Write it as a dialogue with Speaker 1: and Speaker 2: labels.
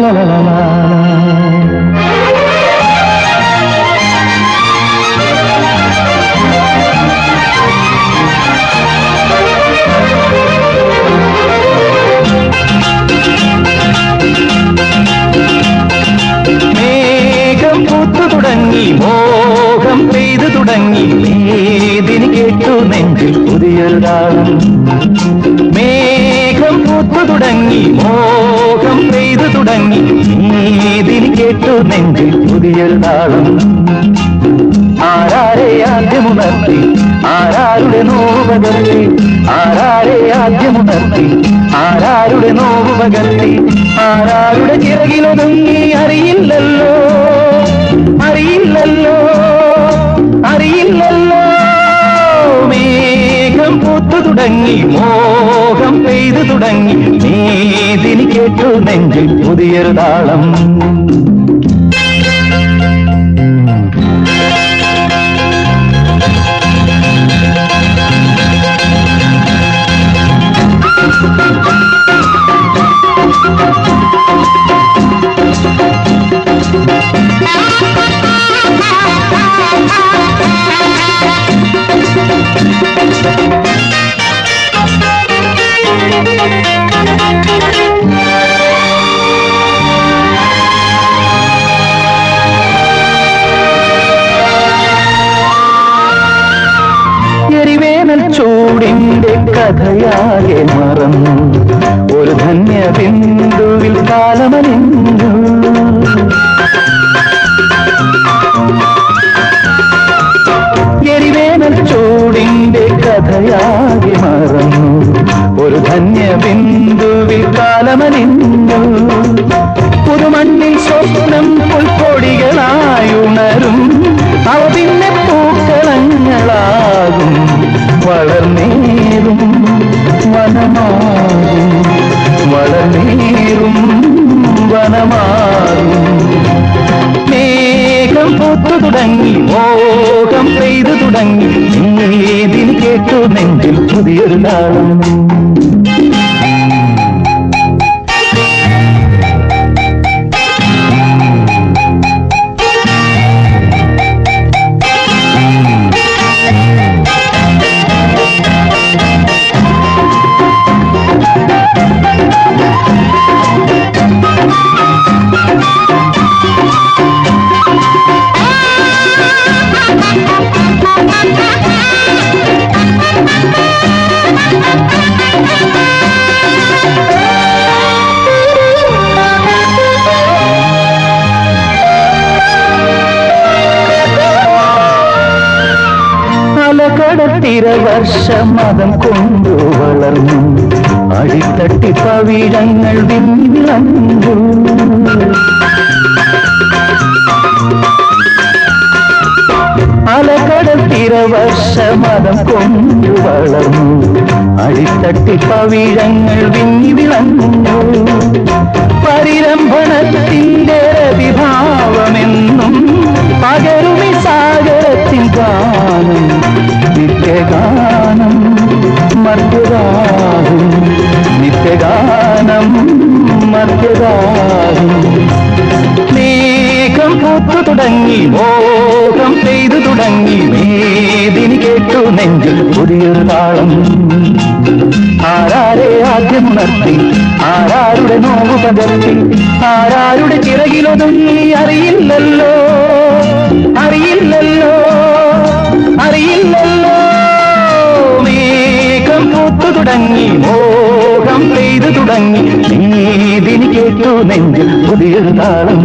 Speaker 1: la la la la la മേഘം പൂത്തു തുടങ്ങി മോഹം പെയ്തു തുടങ്ങി. മേദിനി കേട്ടു നെഞ്ചിൽ പുതിയൊരു താളം ആരാരെ ആദ്യമുണർത്തി ആരാരുടെ നോവ് പകർത്തി ആരാരെ ആദ്യമുണർത്തി ആരാരുടെ നോവ് പകർത്തി ആരാരുടെ ചിറകിലൊതുങ്ങി അറിയില്ലല്ലോ. പൂത്തു തുടങ്ങി മോഹം പെയ്തു തുടങ്ങി നീതിനി കേട്ടു നെഞ്ചിൽ പുതിയൊരു ചൂടിന്റെ കഥയാകെ മറന്നു. ഒരു ധന്യ ബിന്ദുവിൽ കാലമലിഞ്ഞു എരിവേനൽ ചൂടിന്റെ കഥയാകെ മറന്നു. ഒരു ധന്യ ബിന്ദുവിൽ കാലമലിഞ്ഞു പുതുമണ്ണിൽ സ്വപ്നം പുൽപ്പൊടികളായുണരും. അവ പിന്നെ വനമാകും മേഘം പൂത്തു തുടങ്ങി മോഹം പെയ്തു തുടങ്ങി. നീതിന് കേട്ടു നെഞ്ചിൽ പുതിയൊരു താളം അലകടത്തിര വർഷമതം കൊണ്ടു വളർന്നു. അടിത്തട്ടി പവിഴങ്ങൾ അലകട അലകടത്തിര വർഷമതം കൊണ്ടു വളർന്നു. അടിത്തട്ടി പവിഴങ്ങൾ വിളങ്ങു പരിരംഭണത്തിന്റെ മർദ്ദഗാനം നിത്യഗാനം മർദ്ദഗാനം മേഘം പൂത്തു തുടങ്ങി മോഹം പെയ്തു തുടങ്ങി. മേദിനി കേട്ടു നെഞ്ചിൽ പുതിയൊരു താളം. ആരാരെ ആദ്യം ഉണർത്തി ആരാരുടെ നോവ് പകർത്തി ആരാരുടെ ചിറകിലൊതുങ്ങി അറിയില്ലല്ലോ അറിയില്ലല്ലോ. തുടങ്ങി മോഹം പെയ്തു തുടങ്ങി. നീതിനി കേട്ടു നെഞ്ചിൽ പുതിയൊരു താളം.